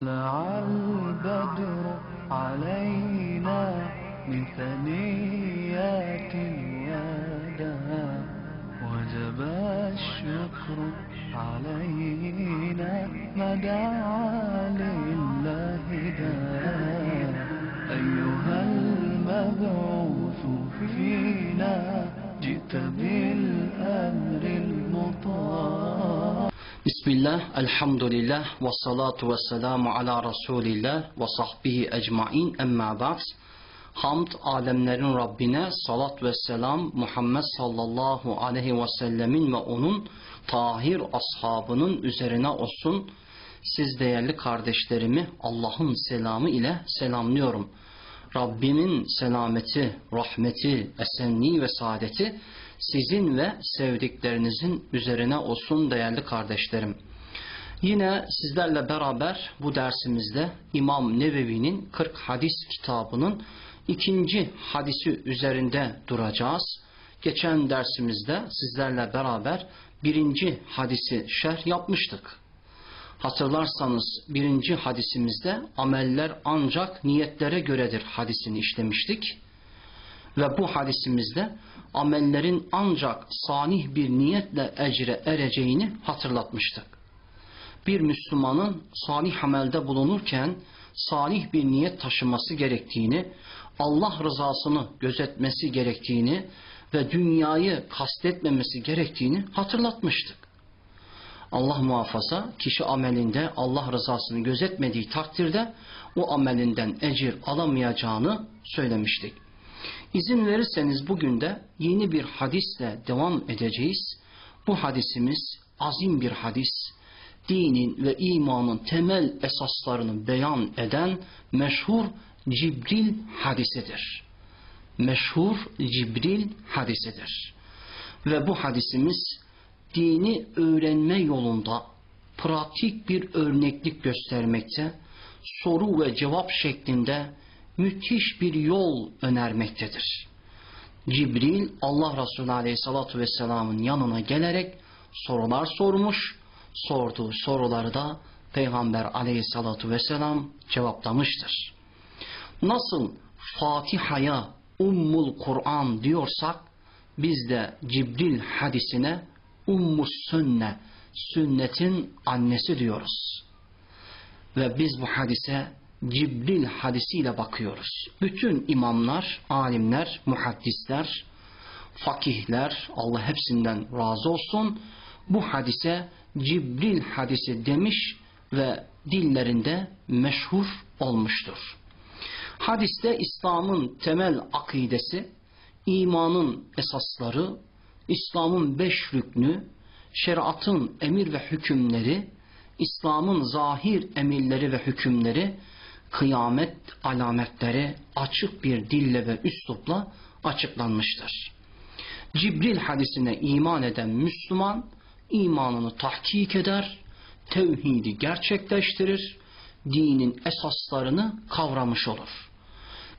طلع البدر علينا من ثنيات الوداع وجب الشكر علينا ما دعا لله داع أيها المبعوث فينا جئت بالأمر المطاع. Bismillah, elhamdülillah, ve salatu ve selamu ala Resulillah ve sahbihi ecmain emma ba'd. Hamd alemlerin Rabbine salat ve selam Muhammed sallallahu aleyhi ve sellemin ve onun tahir ashabının üzerine olsun. Siz değerli kardeşlerimi Allah'ın selamı ile selamlıyorum. Rabbimin selameti, rahmeti, esenliği ve saadeti sizin ve sevdiklerinizin üzerine olsun değerli kardeşlerim. Yine sizlerle beraber bu dersimizde İmam Nevevi'nin 40 hadis kitabının ikinci hadisi üzerinde duracağız. Geçen dersimizde sizlerle beraber birinci hadisi şerh yapmıştık. Hatırlarsanız birinci hadisimizde ameller ancak niyetlere göredir hadisini işlemiştik. Ve bu hadisimizde amellerin ancak sanih bir niyetle ecre ereceğini hatırlatmıştık. Bir Müslümanın salih amelde bulunurken salih bir niyet taşıması gerektiğini, Allah rızasını gözetmesi gerektiğini ve dünyayı kastetmemesi gerektiğini hatırlatmıştık. Allah muhafaza kişi amelinde Allah rızasını gözetmediği takdirde o amelinden ecir alamayacağını söylemiştik. İzin verirseniz bugün de yeni bir hadisle devam edeceğiz. Bu hadisimiz azim bir hadis. Dinin ve imanın temel esaslarını beyan eden meşhur Cibril hadisidir. Meşhur Cibril hadisidir. Ve bu hadisimiz dini öğrenme yolunda pratik bir örneklik göstermekte, soru ve cevap şeklinde müthiş bir yol önermektedir. Cibril Allah Resulü Aleyhisselatü Vesselam'ın yanına gelerek sorular sormuş, sorduğu soruları da Peygamber Aleyhisselatü Vesselam cevaplamıştır. Nasıl Fatiha'ya Ummul Kur'an diyorsak biz de Cibril hadisine Ummus Sünne, sünnetin annesi diyoruz. Ve biz bu hadise Cibril hadisiyle bakıyoruz. Bütün imamlar, alimler, muhaddisler, fakihler, Allah hepsinden razı olsun, bu hadise Cibril hadisi demiş ve dillerinde meşhur olmuştur. Hadiste İslam'ın temel akidesi, imanın esasları, İslam'ın beş rüknü, şeriatın emir ve hükümleri, İslam'ın zahir emirleri ve hükümleri, kıyamet alametleri açık bir dille ve üslupla açıklanmıştır. Cibril hadisine iman eden Müslüman imanını tahkik eder, tevhidi gerçekleştirir, dinin esaslarını kavramış olur.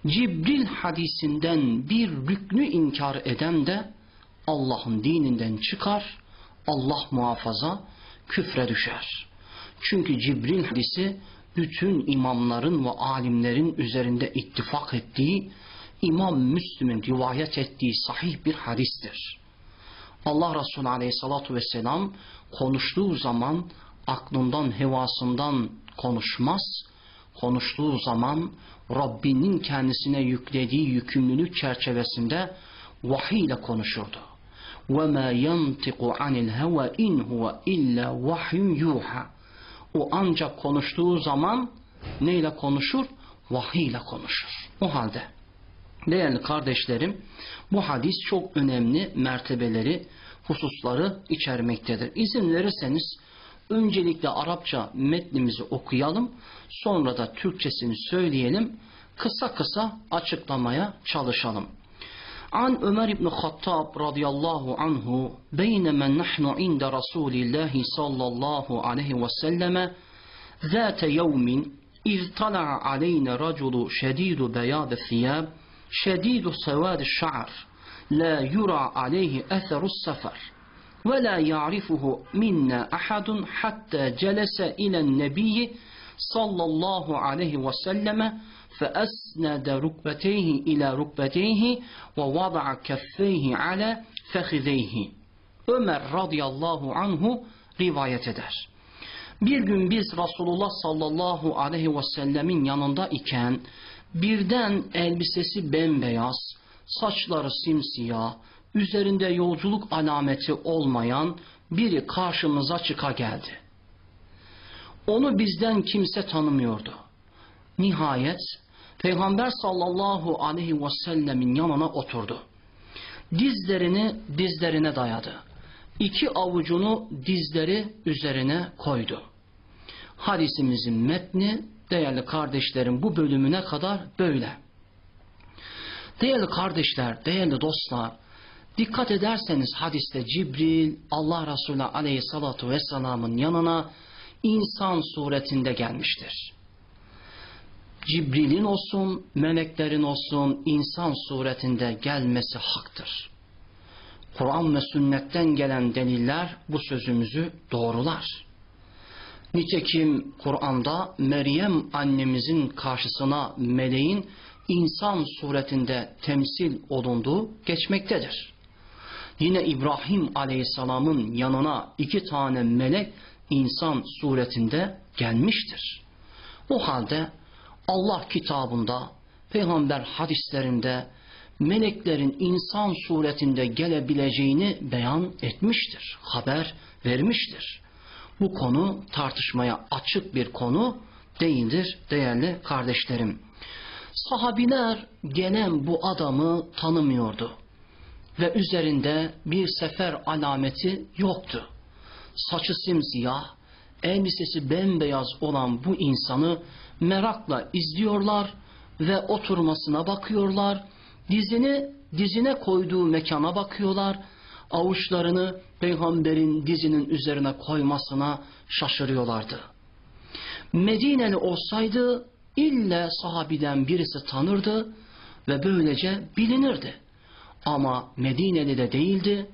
Cibril hadisinden bir rüknü inkar eden de Allah'ın dininden çıkar, Allah muhafaza küfre düşer. Çünkü Cibril hadisi bütün imamların ve alimlerin üzerinde ittifak ettiği İmam Müslim'in rivayet ettiği sahih bir hadistir. Allah Resulü Aleyhisselatü Vesselam konuştuğu zaman aklından, hevasından konuşmaz. Konuştuğu zaman Rabbinin kendisine yüklediği yükümlülük çerçevesinde vahiy ile konuşurdu. وَمَا يَنْتِقُ عَنِ الْهَوَى اِنْ هُوَ اِلَّا وَحْيٌ يُوحَى o ancak konuştuğu zaman neyle konuşur? Vahiy ile konuşur. O halde değerli kardeşlerim bu hadis çok önemli mertebeleri, hususları içermektedir. İzin verirseniz öncelikle Arapça metnimizi okuyalım, sonra da Türkçesini söyleyelim, kısa kısa açıklamaya çalışalım. عن عمر بن الخطاب رضي الله عنه بينما نحن عند رسول الله صلى الله عليه وسلم ذات يوم إذ طلع علينا رجل شديد بياض الثياب شديد سواد الشعر لا يرى عليه أثر السفر ولا يعرفه منا أحد حتى جلس إلى النبي sallallahu aleyhi ve selleme فأسند ركبتيه إلى ركبتيه ووضع كفيه على فخذيه Ömer radıyallahu anhu rivayet eder. Bir gün biz Resulullah sallallahu aleyhi ve sellemin yanında iken birden elbisesi bembeyaz, saçları simsiyah, üzerinde yolculuk alameti olmayan biri karşımıza çıka geldi. Onu bizden kimse tanımıyordu. Nihayet Peygamber sallallahu aleyhi ve sellemin yanına oturdu. Dizlerini dizlerine dayadı. İki avucunu dizleri üzerine koydu. Hadisimizin metni değerli kardeşlerim bu bölümüne kadar böyle. Değerli kardeşler, değerli dostlar, dikkat ederseniz hadiste Cibril Allah Resulü aleyhissalatu vesselamın yanına insan suretinde gelmiştir. Cibril'in olsun, meleklerin olsun insan suretinde gelmesi haktır. Kur'an ve sünnetten gelen deliller bu sözümüzü doğrular. Nitekim Kur'an'da Meryem annemizin karşısına meleğin insan suretinde temsil olunduğu geçmektedir. Yine İbrahim aleyhisselamın yanına iki tane melek insan suretinde gelmiştir. O halde Allah kitabında, peygamber hadislerinde meleklerin insan suretinde gelebileceğini beyan etmiştir, haber vermiştir. Bu konu tartışmaya açık bir konu değildir değerli kardeşlerim. Sahabiler gelen bu adamı tanımıyordu ve üzerinde bir sefer alameti yoktu. Saçı simsiyah, elbisesi bembeyaz olan bu insanı merakla izliyorlar ve oturmasına bakıyorlar. Dizini dizine koyduğu mekana bakıyorlar. Avuçlarını peygamberin dizinin üzerine koymasına şaşırıyorlardı. Medineli olsaydı ille sahabiden birisi tanırdı ve böylece bilinirdi. Ama Medineli de değildi,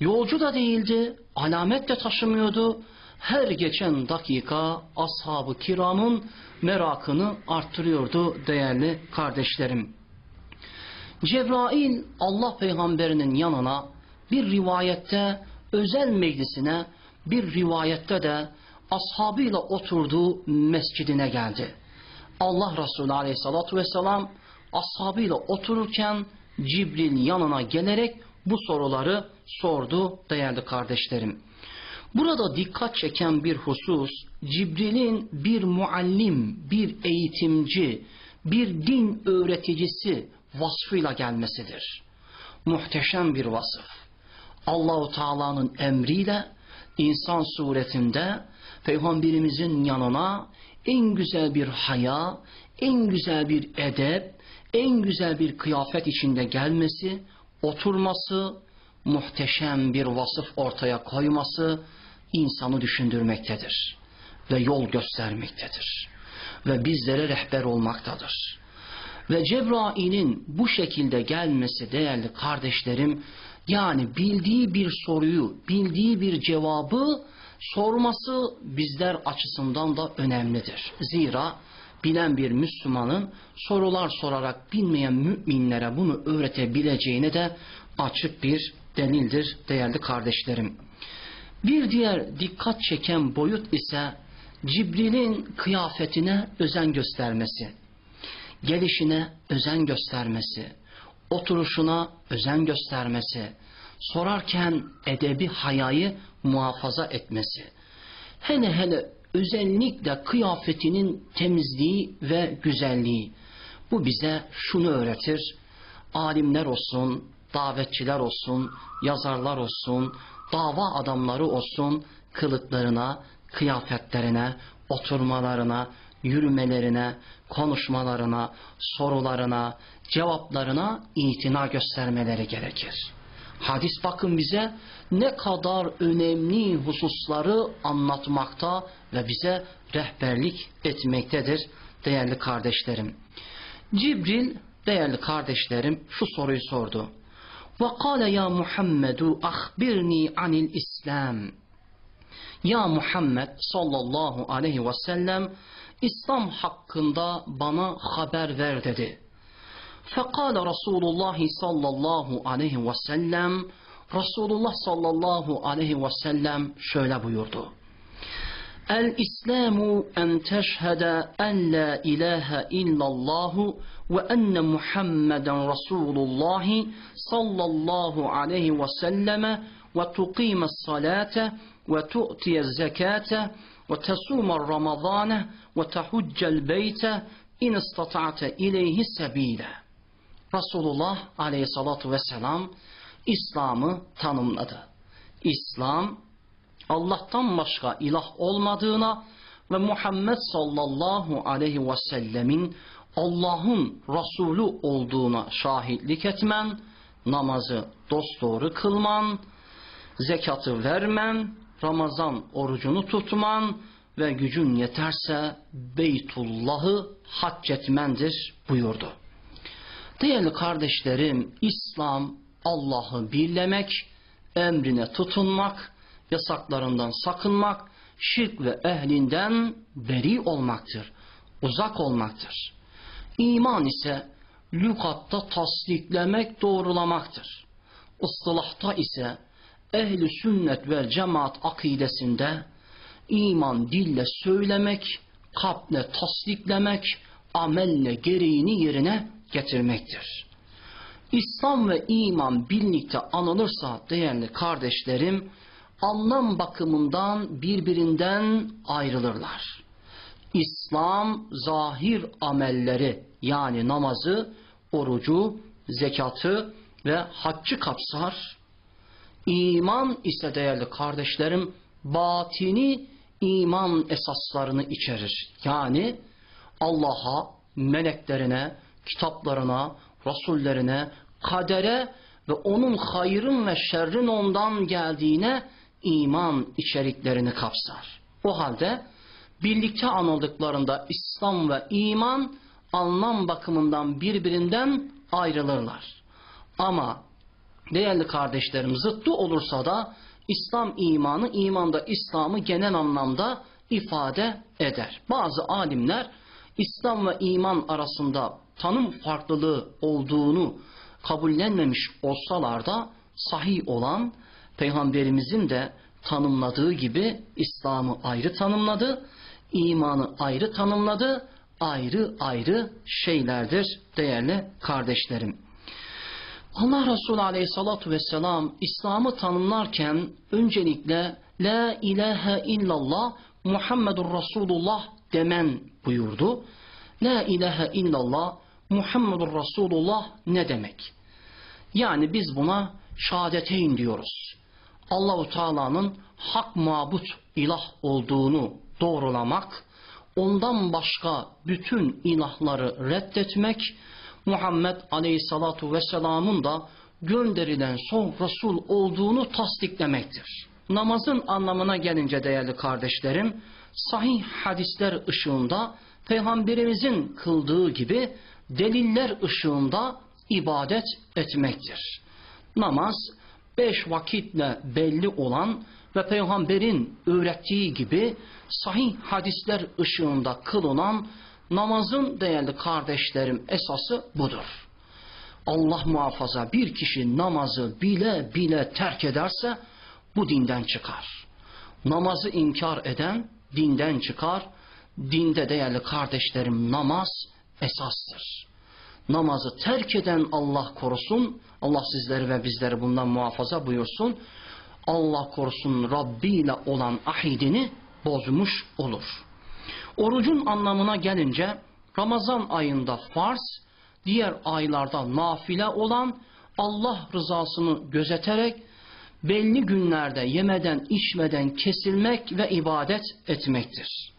yolcu da değildi, alamet de taşımıyordu. Her geçen dakika ashab-ı kiramın merakını arttırıyordu değerli kardeşlerim. Cebrail Allah peygamberinin yanına bir rivayette özel meclisine bir rivayette de ashabıyla oturduğu mescidine geldi. Allah Resulü aleyhissalatu vesselam ashabıyla otururken Cibril yanına gelerek bu soruları sordu değerli kardeşlerim. Burada dikkat çeken bir husus Cibril'in bir muallim, bir eğitimci, bir din öğreticisi vasfıyla gelmesidir. Muhteşem bir vasıf. Allahu Teala'nın emriyle insan suretinde peygamberimizin yanına en güzel bir haya, en güzel bir edep, en güzel bir kıyafet içinde gelmesi, oturması, muhteşem bir vasıf ortaya koyması insanı düşündürmektedir ve yol göstermektedir ve bizlere rehber olmaktadır. Ve Cebrail'in bu şekilde gelmesi değerli kardeşlerim yani bildiği bir soruyu, bildiği bir cevabı sorması bizler açısından da önemlidir. Zira bilen bir Müslümanın sorular sorarak bilmeyen müminlere bunu öğretebileceğine de açık bir delildir değerli kardeşlerim. Bir diğer dikkat çeken boyut ise Cibril'in kıyafetine özen göstermesi, gelişine özen göstermesi, oturuşuna özen göstermesi, sorarken edebi hayayı muhafaza etmesi. Hele hele özellikle kıyafetinin temizliği ve güzelliği. Bu bize şunu öğretir. Alimler olsun, davetçiler olsun, yazarlar olsun, dava adamları olsun kılıklarına, kıyafetlerine, oturmalarına, yürümelerine, konuşmalarına, sorularına, cevaplarına itina göstermeleri gerekir. Hadis bakın bize ne kadar önemli hususları anlatmakta ve bize rehberlik etmektedir değerli kardeşlerim. Cibril değerli kardeşlerim şu soruyu sordu. Ve kâle ya Muhammedu ahbirni anil İslam. Ya Muhammed sallallahu aleyhi ve sellem İslam hakkında bana haber ver dedi. Fekale Resulullah sallallahu aleyhi ve sellem Resulullah sallallahu aleyhi ve sellem şöyle buyurdu. El İslamu en teşhede en la ilahe illallahu ve enne Muhammeden Resulullah sallallahu aleyhi ve selleme ve tuqime salate ve tu'tiye zekate ve tesuma ramazane ve tehuccel beyte in istata'te ileyhi sebile. Resulullah aleyhissalatu vesselam İslam'ı tanımladı. İslam Allah'tan başka ilah olmadığına ve Muhammed sallallahu aleyhi ve sellemin Allah'ın Resulü olduğuna şahitlik etmen, namazı dosdoğru kılman, zekatı vermen, Ramazan orucunu tutman ve gücün yeterse Beytullah'ı hac etmendir buyurdu. Değerli kardeşlerim, İslam Allah'ı birlemek, emrine tutunmak, yasaklarından sakınmak, şirk ve ehlinden beri olmaktır, uzak olmaktır. İman ise lügatta tasdiklemek, doğrulamaktır. Istılahta ise ehli sünnet ve cemaat akidesinde iman dille söylemek, kalple tasdiklemek, amelle gereğini yerine getirmektir. İslam ve iman birlikte anılırsa değerli kardeşlerim, anlam bakımından birbirinden ayrılırlar. İslam zahir amelleri yani namazı, orucu, zekatı ve haccı kapsar. İman ise değerli kardeşlerim batini iman esaslarını içerir. Yani Allah'a, meleklerine, kitaplarına, rasullerine, kadere ve onun hayrın ve şerrin ondan geldiğine iman içeriklerini kapsar. O halde birlikte anıldıklarında İslam ve iman anlam bakımından birbirinden ayrılırlar. Ama değerli kardeşlerim zıttı olursa da İslam imanı imanda İslam'ı genel anlamda ifade eder. Bazı alimler İslam ve iman arasında tanım farklılığı olduğunu kabullenmemiş olsalar da sahih olan Peygamberimizin de tanımladığı gibi İslam'ı ayrı tanımladı, imanı ayrı tanımladı, ayrı ayrı şeylerdir değerli kardeşlerim. Allah Resulü Aleyhisselatü Vesselam İslam'ı tanımlarken öncelikle La ilahe illallah Muhammedur Resulullah demen buyurdu. La ilahe illallah Muhammedur Resulullah ne demek? Yani biz buna şahadeteyn diyoruz. Allahu Teala'nın hak mabut ilah olduğunu doğrulamak, ondan başka bütün ilahları reddetmek, Muhammed Aleyhissalatu Vesselam'ın da gönderilen son Resul olduğunu tasdiklemektir. Namazın anlamına gelince değerli kardeşlerim, sahih hadisler ışığında Peygamberimizin kıldığı gibi deliller ışığında ibadet etmektir. Namaz beş vakitle belli olan ve peygamberin öğrettiği gibi sahih hadisler ışığında kılınan namazın değerli kardeşlerim esası budur. Allah muhafaza bir kişi namazı bile bile terk ederse bu dinden çıkar. Namazı inkar eden dinden çıkar. Dinde değerli kardeşlerim namaz esastır. Namazı terk eden Allah korusun. Allah sizleri ve bizleri bundan muhafaza buyursun. Allah korusun Rabbi ile olan ahidini bozmuş olur. Orucun anlamına gelince Ramazan ayında farz, diğer aylarda nafile olan Allah rızasını gözeterek belli günlerde yemeden içmeden kesilmek ve ibadet etmektir.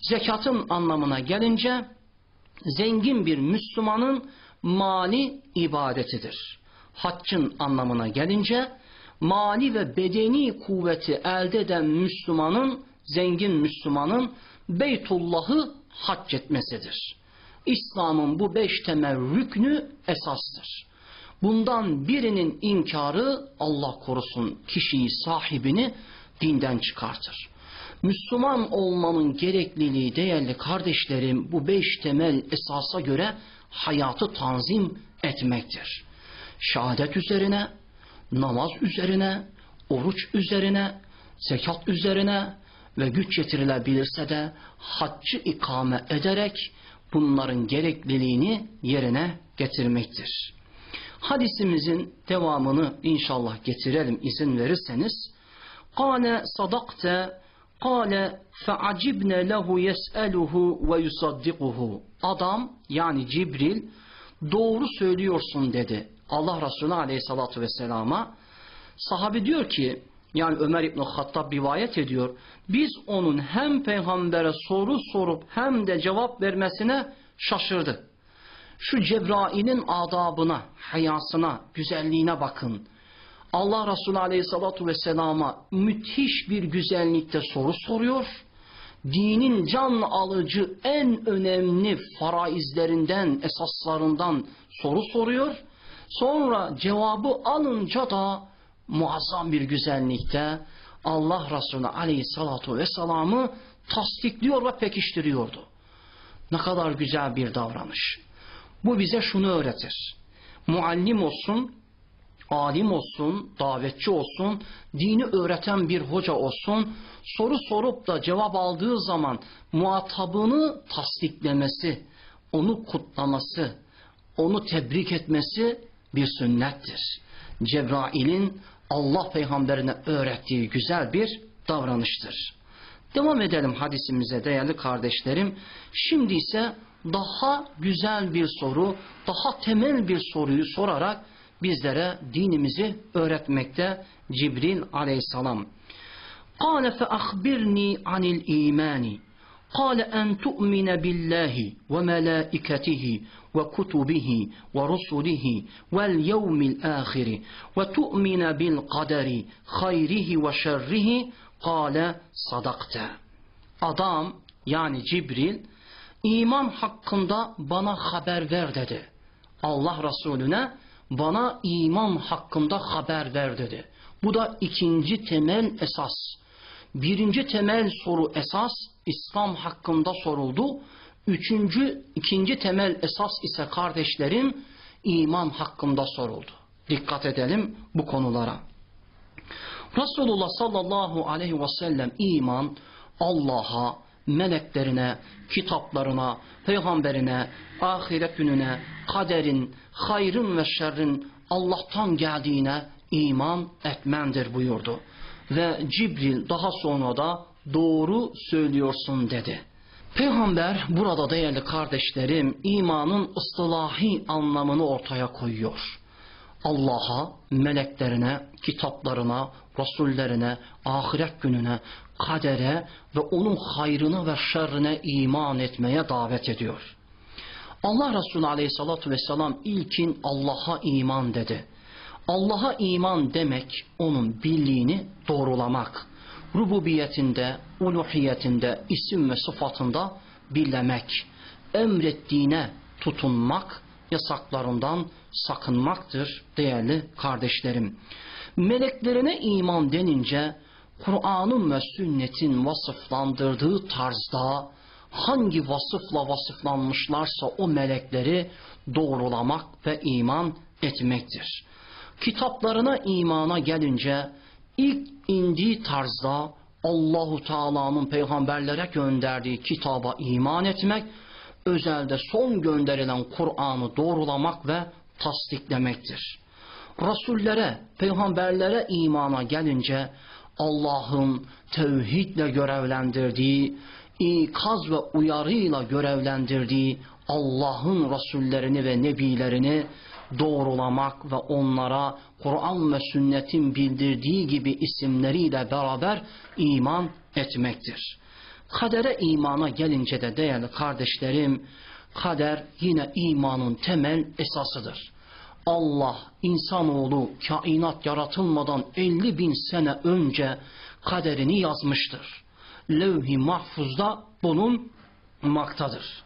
Zekatın anlamına gelince zengin bir Müslümanın mali ibadetidir. Haccın anlamına gelince mali ve bedeni kuvveti elde eden Müslümanın, zengin Müslümanın Beytullah'ı hac etmesidir. İslam'ın bu beş temel rüknü esastır. Bundan birinin inkarı Allah korusun kişiyi sahibini dinden çıkartır. Müslüman olmanın gerekliliği değerli kardeşlerim bu beş temel esasa göre hayatı tanzim etmektir. Şehadet üzerine, namaz üzerine, oruç üzerine, zekat üzerine ve güç yetirilebilirse de haccı ikame ederek bunların gerekliliğini yerine getirmektir. Hadisimizin devamını inşallah getirelim izin verirseniz. Kale sadakte kale feacibne lehu yes'eluhu ve yusaddikuhu. Adam yani Cibril doğru söylüyorsun dedi. Allah Resulü aleyhissalatu vesselama. Sahabi diyor ki yani Ömer İbni Hattab rivayet ediyor. Biz onun hem peygambere soru sorup hem de cevap vermesine şaşırdı. Şu Cebrail'in adabına, hayasına, güzelliğine bakın. Allah Resulü Aleyhissalatu Vesselam'a müthiş bir güzellikte soru soruyor. Dinin can alıcı en önemli faraizlerinden, esaslarından soru soruyor. Sonra cevabı alınca da muazzam bir güzellikte Allah Resulü Aleyhissalatu Vesselam'ı tasdikliyor ve pekiştiriyordu. Ne kadar güzel bir davranış. Bu bize şunu öğretir. Muallim olsun, alim olsun, davetçi olsun, dini öğreten bir hoca olsun, soru sorup da cevap aldığı zaman muhatabını tasdiklemesi, onu kutlaması, onu tebrik etmesi bir sünnettir. Cebrail'in Allah peygamberine öğrettiği güzel bir davranıştır. Devam edelim hadisimize değerli kardeşlerim. Şimdi ise daha güzel bir soru, daha temel bir soruyu sorarak bizlere dinimizi öğretmekte Cibril aleyhisselam. قال فأخبرني عن الإيمان قال أن تؤمن بالله وملائكته وكتبه ورسله واليوم الآخر وتؤمن بالقدر خيره وشره قال صدقت Adam yani Cibril iman hakkında bana haber ver dedi. Allah Resulüne bana iman hakkında haber ver dedi. Bu da ikinci temel esas. Birinci temel soru esas İslam hakkında soruldu. Üçüncü, ikinci temel esas ise kardeşlerim iman hakkında soruldu. Dikkat edelim bu konulara. Resulullah sallallahu aleyhi ve sellem iman Allah'a, meleklerine, kitaplarına, peygamberine, ahiret gününe, kaderin, hayrın ve şerrin Allah'tan geldiğine iman etmendir buyurdu. Ve Cibril daha sonra da doğru söylüyorsun dedi. Peygamber burada değerli kardeşlerim imanın ıstılahi anlamını ortaya koyuyor. Allah'a, meleklerine, kitaplarına, rasullerine, ahiret gününe, kadere ve onun hayrına ve şerrine iman etmeye davet ediyor. Allah Resulü aleyhissalatu vesselam ilkin Allah'a iman dedi. Allah'a iman demek onun birliğini doğrulamak. Rububiyetinde, uluhiyetinde, isim ve sıfatında birlemek. Emrettiğine tutunmak, yasaklarından sakınmaktır değerli kardeşlerim. Meleklerine iman denince Kur'an'ın ve sünnetin vasıflandırdığı tarzda hangi vasıfla vasıflanmışlarsa o melekleri doğrulamak ve iman etmektir. Kitaplarına imana gelince ilk indiği tarzda Allahu Teala'nın peygamberlere gönderdiği kitaba iman etmek, özelde son gönderilen Kur'an'ı doğrulamak ve tasdiklemektir. Rasullere, peygamberlere imana gelince Allah'ın tevhidle görevlendirdiği, ikaz ve uyarıyla görevlendirdiği Allah'ın Resullerini ve Nebilerini doğrulamak ve onlara Kur'an ve sünnetin bildirdiği gibi isimleriyle beraber iman etmektir. Kadere imana gelince de değerli kardeşlerim, kader yine imanın temel esasıdır. Allah insanoğlu kainat yaratılmadan 50 bin sene önce kaderini yazmıştır. Levh-i mahfuzda bulunmaktadır.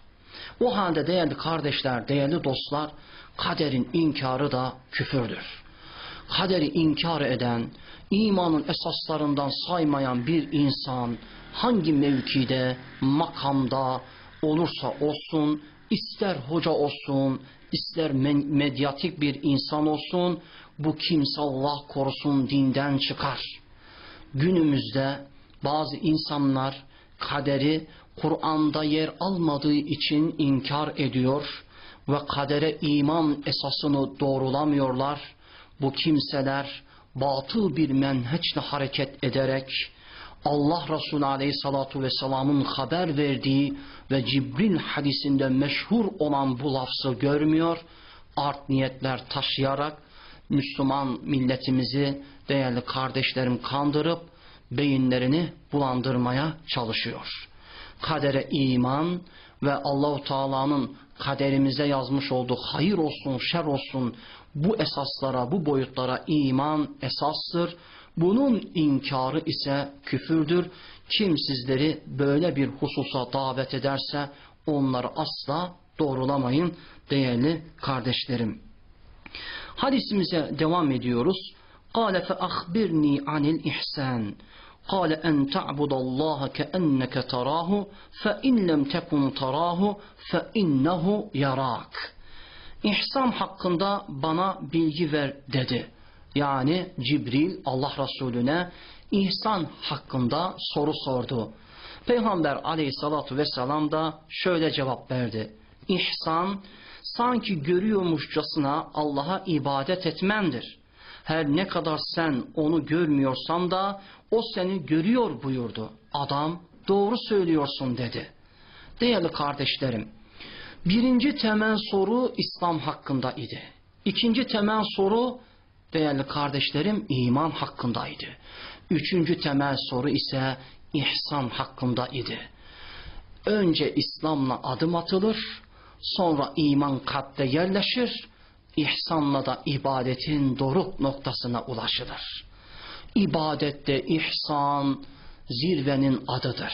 O halde değerli kardeşler, değerli dostlar, kaderin inkarı da küfürdür. Kaderi inkar eden, imanın esaslarından saymayan bir insan hangi mevkide, makamda olursa olsun, ister hoca olsun, ister medyatik bir insan olsun, bu kimse Allah korusun dinden çıkar. Günümüzde bazı insanlar kaderi Kur'an'da yer almadığı için inkar ediyor ve kadere iman esasını doğrulamıyorlar. Bu kimseler batıl bir menheçle hareket ederek Allah Resulü Aleyhissalatu Vesselam'ın haber verdiği ve Cibril hadisinde meşhur olan bu lafzı görmüyor, art niyetler taşıyarak Müslüman milletimizi değerli kardeşlerim kandırıp beyinlerini bulandırmaya çalışıyor. Kadere iman ve Allahu Teala'nın kaderimize yazmış olduğu hayır olsun, şer olsun bu esaslara, bu boyutlara iman esastır. Bunun inkarı ise küfürdür. Kim sizleri böyle bir hususa davet ederse onları asla doğrulamayın değerli kardeşlerim. Hadisimize devam ediyoruz. قال فأخبرني عن الإحسان قال أن تعبد الله كأنك تراه فإن لم تكن تراه فإنه يراك İhsan hakkında bana bilgi ver dedi. Yani Cibril Allah Resulüne ihsan hakkında soru sordu. Peygamber aleyhissalatu vesselam da şöyle cevap verdi. İhsan sanki görüyormuşçasına Allah'a ibadet etmendir. Her ne kadar sen onu görmüyorsan da o seni görüyor buyurdu. Adam doğru söylüyorsun dedi. Değerli kardeşlerim, birinci temel soru İslam hakkında idi. İkinci temel soru değerli kardeşlerim iman hakkındaydı. Üçüncü temel soru ise ihsan hakkında idi. Önce İslam'la adım atılır, sonra iman kalpte yerleşir, ihsanla da ibadetin doruk noktasına ulaşılır. İbadette ihsan zirvenin adıdır.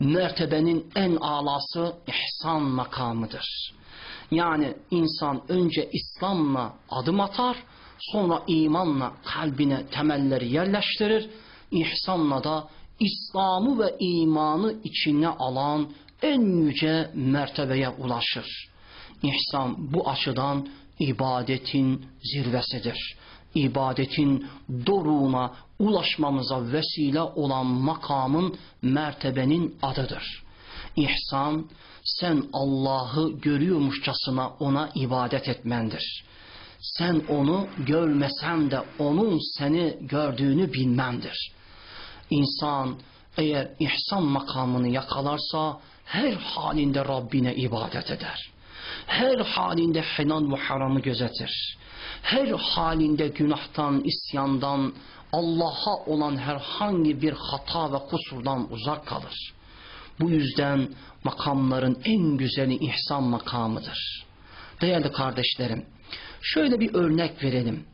Mertebenin en alası ihsan makamıdır. Yani insan önce İslam'la adım atar, sonra imanla kalbine temelleri yerleştirir, ihsanla da İslam'ı ve imanı içine alan en yüce mertebeye ulaşır. İhsan bu açıdan ibadetin zirvesidir. İbadetin doruğuna ulaşmamıza vesile olan makamın mertebenin adıdır. İhsan sen Allah'ı görüyormuşçasına ona ibadet etmendir. Sen onu görmesen de onun seni gördüğünü bilmendir. İnsan eğer ihsan makamını yakalarsa her halinde Rabbine ibadet eder. Her halinde helal ve haramı gözetir. Her halinde günahtan, isyandan, Allah'a olan herhangi bir hata ve kusurdan uzak kalır. Bu yüzden makamların en güzeli ihsan makamıdır. Değerli kardeşlerim, şöyle bir örnek verelim.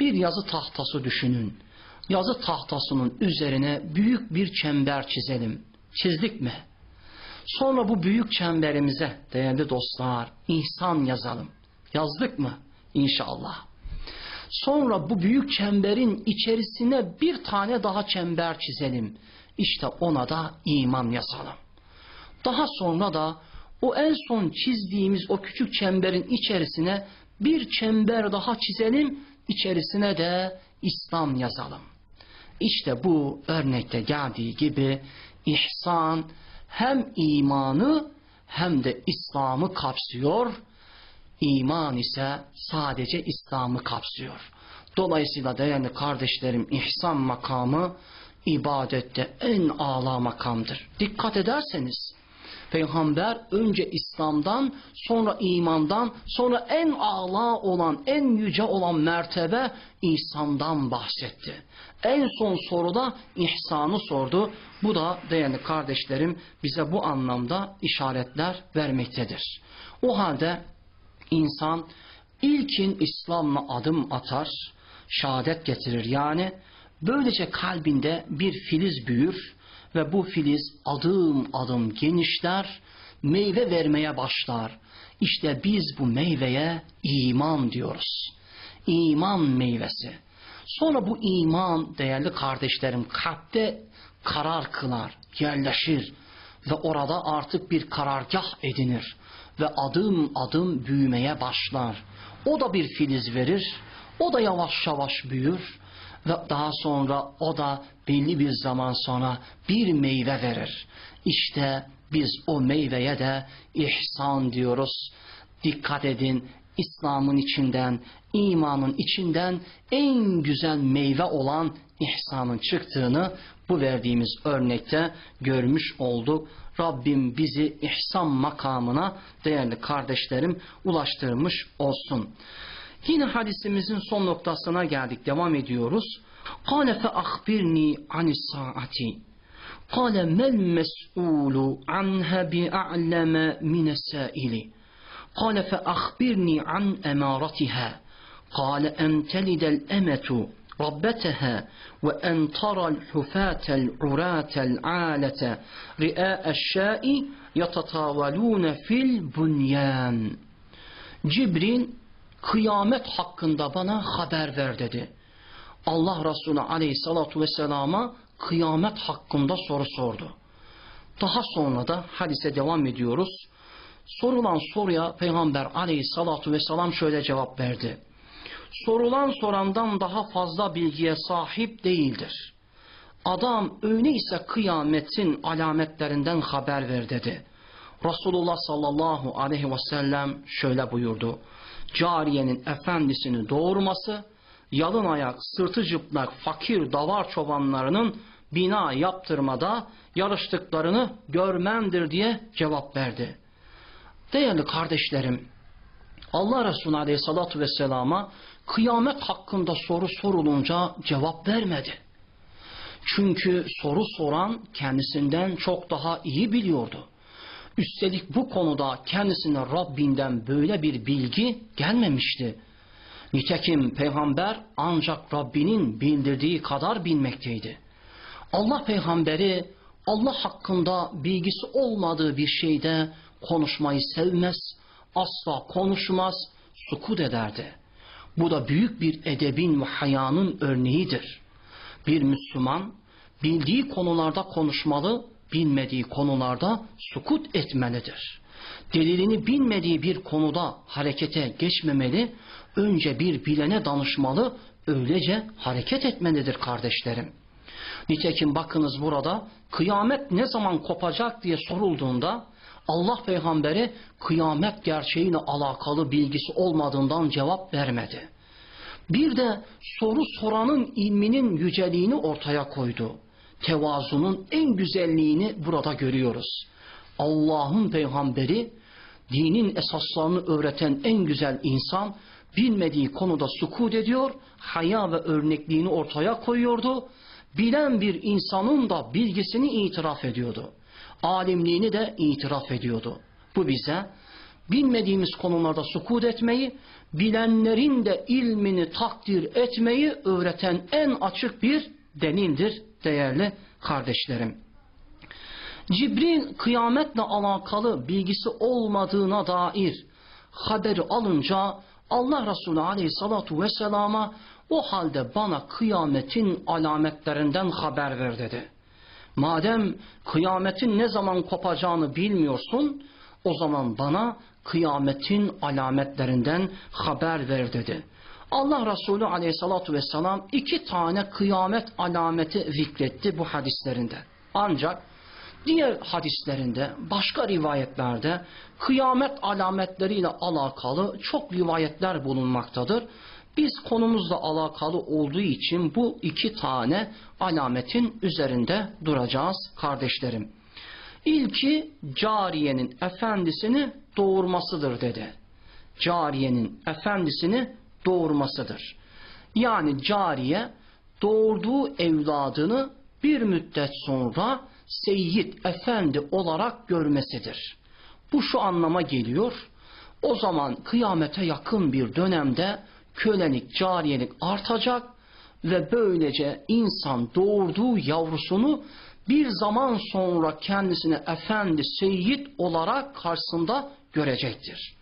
Bir yazı tahtası düşünün. Yazı tahtasının üzerine büyük bir çember çizelim. Çizdik mi? Sonra bu büyük çemberimize değerli dostlar ihsan yazalım. Yazdık mı? İnşallah. Sonra bu büyük çemberin içerisine bir tane daha çember çizelim. İşte ona da iman yazalım. Daha sonra da o en son çizdiğimiz o küçük çemberin içerisine bir çember daha çizelim. İçerisine de İslam yazalım. İşte bu örnekte geldiği gibi ihsan hem imanı hem de İslam'ı kapsıyor. İman ise sadece İslam'ı kapsıyor. Dolayısıyla değerli kardeşlerim ihsan makamı ibadette en âlâ makamdır. Dikkat ederseniz Peygamber önce İslam'dan, sonra imandan, sonra en âlâ olan, en yüce olan mertebe İhsan'dan bahsetti. En son soruda ihsanı sordu. Bu da değerli kardeşlerim bize bu anlamda işaretler vermektedir. O halde insan ilkin İslam'la adım atar, şehadet getirir. Yani böylece kalbinde bir filiz büyür ve bu filiz adım adım genişler, meyve vermeye başlar. İşte biz bu meyveye iman diyoruz. İman meyvesi. Sonra bu iman değerli kardeşlerim kalpte karar kılar, yerleşir ve orada artık bir karargah edinir ve adım adım büyümeye başlar. O da bir filiz verir, o da yavaş yavaş büyür ve daha sonra o da belli bir zaman sonra bir meyve verir. İşte biz o meyveye de ihsan diyoruz. Dikkat edin İslam'ın içinden, imanın içinden en güzel meyve olan ihsanın çıktığını bu verdiğimiz örnekte görmüş olduk. Rabbim bizi ihsan makamına değerli kardeşlerim ulaştırmış olsun. Yine hadisimizin son noktasına geldik. Devam ediyoruz. Kale fe akbirni anis saati. Kale mel mes'ulu anha bi'a'leme minesaili. Kale fe akbirni an emaratiha. Kale en telidel emetu ربتها وأن ترى الحفاة العراة العالة رئاء الشاء يتطاولون في البنيان جبريل kıyamet hakkında bana haber ver dedi. Allah Resulü aleyhissalatu vesselama kıyamet hakkında soru sordu. Daha sonra da hadise devam ediyoruz. Sorulan soruya Peygamber aleyhissalatu vesselam şöyle cevap verdi. Sorulan sorandan daha fazla bilgiye sahip değildir. Adam öyleyse kıyametin alametlerinden haber ver dedi. Resulullah sallallahu aleyhi ve sellem şöyle buyurdu. Cariyenin efendisini doğurması, yalın ayak, sırtı cıplak, fakir davar çobanlarının bina yaptırmada yarıştıklarını görmendir diye cevap verdi. Değerli kardeşlerim, Allah Resulü Aleyhisselatü Vesselam'a kıyamet hakkında soru sorulunca cevap vermedi. Çünkü soru soran kendisinden çok daha iyi biliyordu. Üstelik bu konuda kendisine Rabbinden böyle bir bilgi gelmemişti. Nitekim peygamber ancak Rabbinin bildirdiği kadar bilmekteydi. Allah peygamberi Allah hakkında bilgisi olmadığı bir şeyde konuşmayı sevmez, asla konuşmaz, sukut ederdi. Bu da büyük bir edebin ve hayanın örneğidir. Bir Müslüman bildiği konularda konuşmalı, bilmediği konularda sukut etmelidir. Delilini bilmediği bir konuda harekete geçmemeli, önce bir bilene danışmalı, öylece hareket etmelidir kardeşlerim. Nitekim bakınız burada kıyamet ne zaman kopacak diye sorulduğunda Allah peygamberi kıyamet gerçeğiyle alakalı bilgisi olmadığından cevap vermedi. Bir de soru soranın ilminin yüceliğini ortaya koydu. Tevazunun en güzelliğini burada görüyoruz. Allah'ın peygamberi dinin esaslarını öğreten en güzel insan bilmediği konuda sukut ediyor, haya ve örnekliğini ortaya koyuyordu. Bilen bir insanın da bilgisini itiraf ediyordu. Alimliğini de itiraf ediyordu. Bu bize bilmediğimiz konularda sukut etmeyi, bilenlerin de ilmini takdir etmeyi öğreten en açık bir delildir değerli kardeşlerim. Cibril kıyametle alakalı bilgisi olmadığına dair haberi alınca Allah Resulü aleyhissalatu vesselama o halde bana kıyametin alametlerinden haber ver dedi. Madem kıyametin ne zaman kopacağını bilmiyorsun, o zaman bana kıyametin alametlerinden haber ver dedi. Allah Resulü aleyhissalatu vesselam iki tane kıyamet alameti zikretti bu hadislerinde. Ancak diğer hadislerinde, başka rivayetlerde kıyamet alametleriyle alakalı çok rivayetler bulunmaktadır. Biz konumuzla alakalı olduğu için bu iki tane alametin üzerinde duracağız kardeşlerim. İlki cariyenin efendisini doğurmasıdır dedi. Cariyenin efendisini doğurmasıdır. Yani cariye doğurduğu evladını bir müddet sonra seyyid efendi olarak görmesidir. Bu şu anlama geliyor. O zaman kıyamete yakın bir dönemde kölelik, cariyelik artacak ve böylece insan doğurduğu yavrusunu bir zaman sonra kendisine efendi, seyyid olarak karşısında görecektir.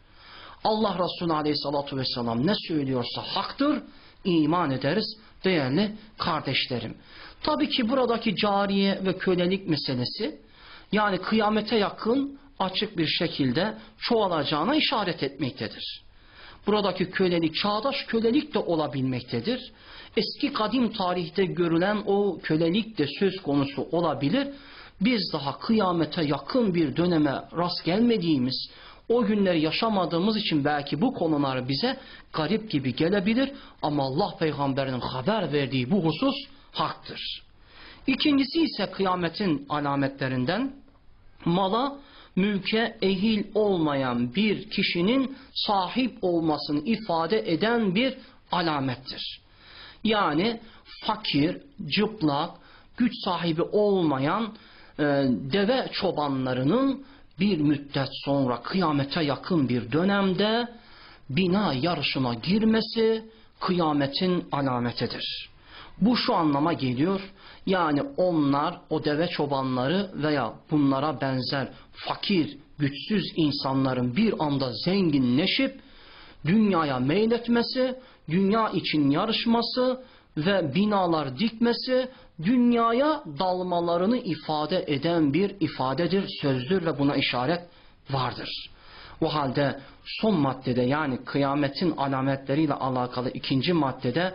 Allah Resulü Aleyhisselatü Vesselam ne söylüyorsa haktır. iman ederiz değerli kardeşlerim. Tabii ki buradaki cariye ve kölelik meselesi yani kıyamete yakın açık bir şekilde çoğalacağına işaret etmektedir. Buradaki kölelik çağdaş kölelik de olabilmektedir. Eski kadim tarihte görülen o kölelik de söz konusu olabilir. Biz daha kıyamete yakın bir döneme rast gelmediğimiz, o günleri yaşamadığımız için belki bu konular bize garip gibi gelebilir ama Allah peygamberinin haber verdiği bu husus haktır. İkincisi ise kıyametin alametlerinden mala, mülke ehil olmayan bir kişinin sahip olmasını ifade eden bir alamettir. Yani fakir, cıplak, güç sahibi olmayan e, deve çobanlarının bir müddet sonra kıyamete yakın bir dönemde bina yarışına girmesi kıyametin alametidir. Bu şu anlama geliyor. Yani onlar o deve çobanları veya bunlara benzer fakir, güçsüz insanların bir anda zenginleşip dünyaya meyletmesi, dünya için yarışması ve binalar dikmesi dünyaya dalmalarını ifade eden bir ifadedir, sözdür ve buna işaret vardır. O halde son maddede yani kıyametin alametleriyle alakalı ikinci maddede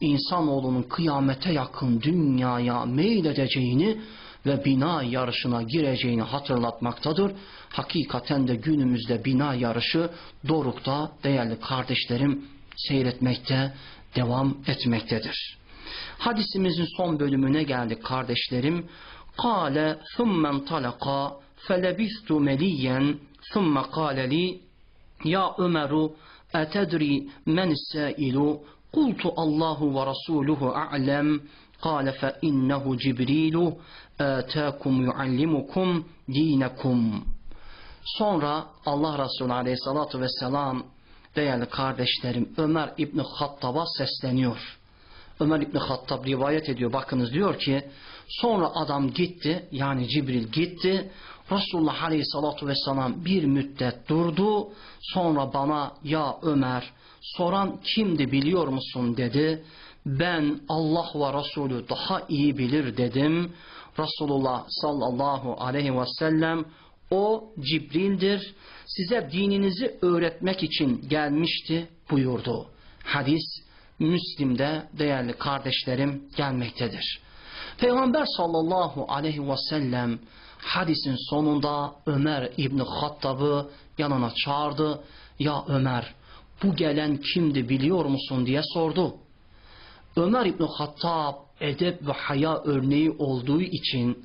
insanoğlunun kıyamete yakın dünyaya meyledeceğini ve bina yarışına gireceğini hatırlatmaktadır. Hakikaten de günümüzde bina yarışı dorukta değerli kardeşlerim seyretmekte devam etmektedir. Hadisimizin son bölümüne geldik kardeşlerim. Kale thummen talaka felebistu meliyen thumme kale li ya Ömeru etedri men sailu kultu Allahu ve Rasuluhu a'lem. Kale fe innehu cibrilu atakum yuallimukum dinekum sonra Allah Resulü aleyhissalatu vesselam değerli kardeşlerim Ömer İbni Hattab'a sesleniyor. Ömer İbni Hattab rivayet ediyor. Bakınız diyor ki sonra adam gitti yani Cibril gitti. Resulullah Aleyhisselatü Vesselam bir müddet durdu. Sonra bana ya Ömer soran kimdi biliyor musun dedi. Ben Allah ve Resulü daha iyi bilir dedim. Resulullah sallallahu aleyhi ve sellem o Cibril'dir. Size dininizi öğretmek için gelmişti buyurdu. Hadis Müslim'de değerli kardeşlerim gelmektedir. Peygamber sallallahu aleyhi ve sellem hadisin sonunda Ömer İbni Hattab'ı yanına çağırdı. Ya Ömer bu gelen kimdi biliyor musun diye sordu. Ömer İbni Hattab edep ve haya örneği olduğu için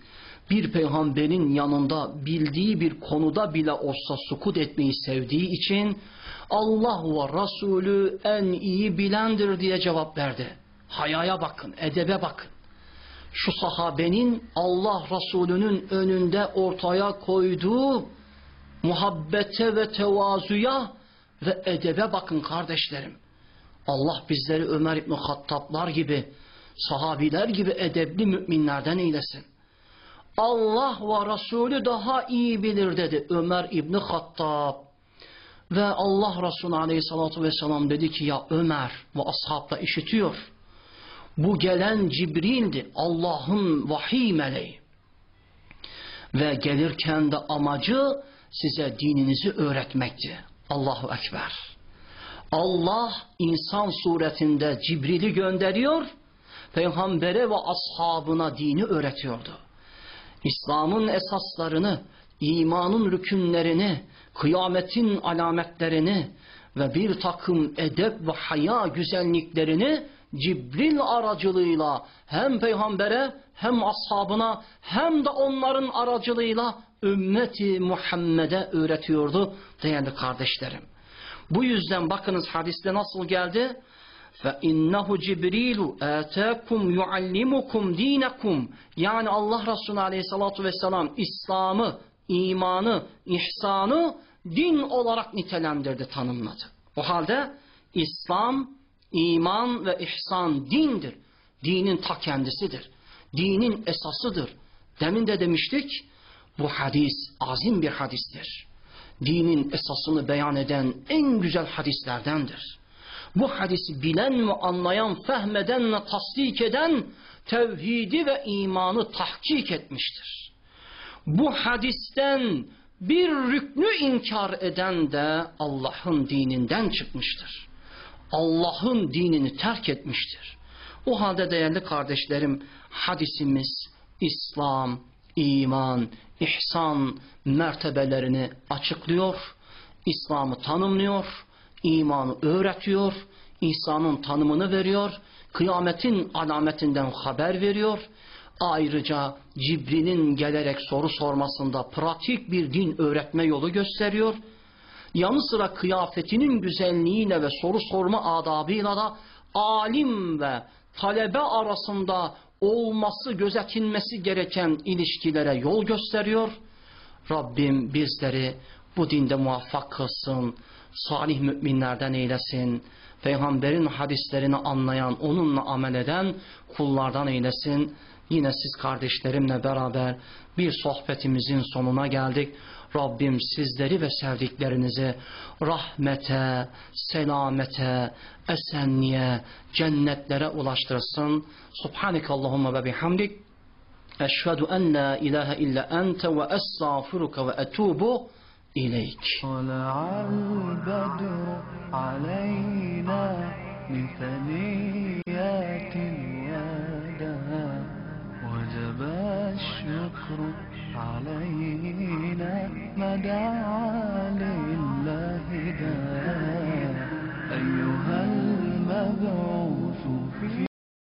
bir peygamberin yanında bildiği bir konuda bile olsa sukut etmeyi sevdiği için Allah ve Resulü en iyi bilendir diye cevap verdi. Hayaya bakın, edebe bakın. Şu sahabenin Allah Resulü'nün önünde ortaya koyduğu muhabbete ve tevazuya ve edebe bakın kardeşlerim. Allah bizleri Ömer İbni Hattablar gibi, sahabiler gibi edebli müminlerden eylesin. Allah ve Resulü daha iyi bilir dedi Ömer İbni Hattab. Ve Allah Resulü Aleyhisselatü Vesselam dedi ki ya Ömer ve ashab da işitiyor. Bu gelen Cibril'di Allah'ın vahiy meleği. Ve gelirken de amacı size dininizi öğretmekti. Allahu Ekber. Allah insan suretinde Cibril'i gönderiyor, peygambere ve ashabına dini öğretiyordu. İslam'ın esaslarını, imanın rükünlerini, kıyametin alametlerini ve bir takım edep ve haya güzelliklerini Cibril aracılığıyla hem peygambere hem ashabına hem de onların aracılığıyla ümmeti Muhammed'e öğretiyordu değerli kardeşlerim. Bu yüzden bakınız hadiste nasıl geldi? Ve innehu Cibrilu atakum yuallimukum dinakum. Yani Allah Resulü Aleyhissalatu vesselam İslam'ı imanı, ihsanı din olarak nitelendirdi, tanımladı. O halde İslam, iman ve ihsan dindir. Dinin ta kendisidir. Dinin esasıdır. Demin de demiştik, bu hadis azim bir hadistir. Dinin esasını beyan eden en güzel hadislerdendir. bu hadisi bilen ve anlayan, fehmeden ve tasdik eden tevhidi ve imanı tahkik etmiştir. Bu hadisten bir rüknü inkar eden de Allah'ın dininden çıkmıştır. Allah'ın dinini terk etmiştir. O halde değerli kardeşlerim hadisimiz İslam, iman, ihsan mertebelerini açıklıyor, İslam'ı tanımlıyor, imanı öğretiyor, İsa'nın tanımını veriyor, kıyametin alametinden haber veriyor. Ayrıca Cibril'in gelerek soru sormasında pratik bir din öğretme yolu gösteriyor. Yanı sıra kıyafetinin güzelliğiyle ve soru sorma adabıyla da alim ve talebe arasında olması, gözetilmesi gereken ilişkilere yol gösteriyor. Rabbim bizleri bu dinde muvaffak kılsın, salih müminlerden eylesin, peygamberin hadislerini anlayan, onunla amel eden kullardan eylesin. Yine siz kardeşlerimle beraber bir sohbetimizin sonuna geldik. Rabbim sizleri ve sevdiklerinizi rahmete, selamete, esenliğe, cennetlere ulaştırsın. Subhaneke Allahumma ve bihamdik. Eşhedü en la ilahe illa ente ve estağfiruka ve etubu ileyk. طلع البدر علينا من ثنيات الوداع الشكر علينا ما دعا لله داع أيها المبعوث